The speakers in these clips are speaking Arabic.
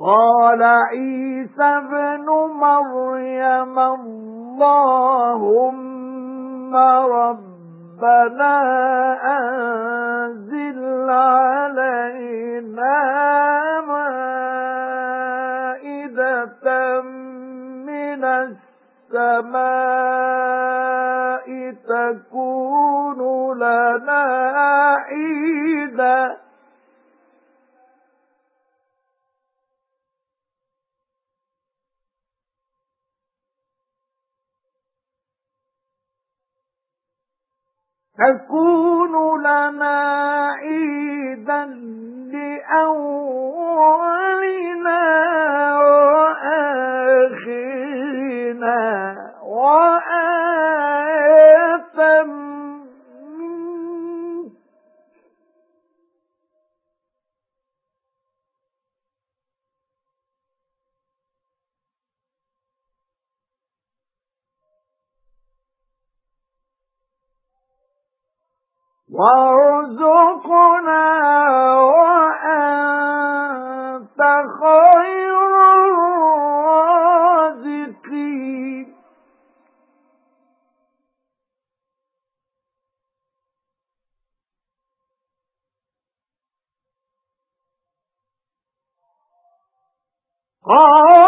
قَالَ عِيسَى ابْنُ مَرْيَمَ اللَّهُمَّ رَبَّنَا أَنزِلْ عَلَيْنَا مَائِدَةً مِنَ السَّمَاءِ تَكُونُ لَنَا عِيدًا تَكُونُ لَنَا وَارْزُقْنَا وَأَنْتَ خَيْرُ الرَّازِقِينَ. قَالَ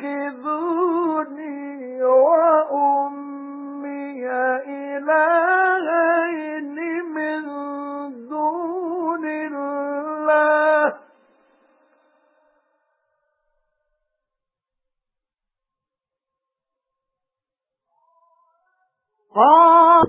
تتخذوني وأمي إلهين من دون الله.